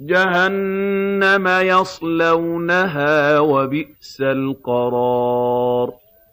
جَهَنَّمَ يَصْلَوْنَهَا ۖ وَبِئْسَ الْقَرَارُ.